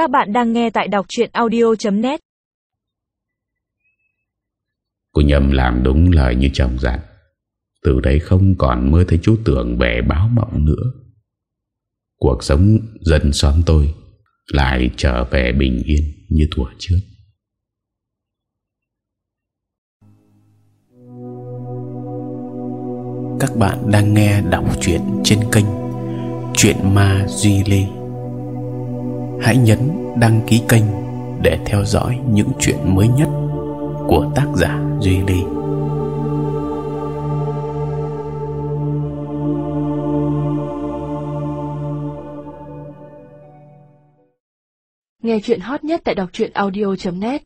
Các bạn đang nghe tại đọc chuyện audio.net Cô Nhâm làm đúng lời như chồng dặn. Từ đấy không còn mơ thấy chú tưởng về báo mộng nữa. Cuộc sống dân xóm tôi Lại trở về bình yên như thuở trước. Các bạn đang nghe đọc truyện trên kênh Chuyện Ma Duy Lê Hãy nhấn đăng ký kênh để theo dõi những chuyện mới nhất của tác giả Duy ly. Nghe chuyện hot nhất tại đọc truyện audio.net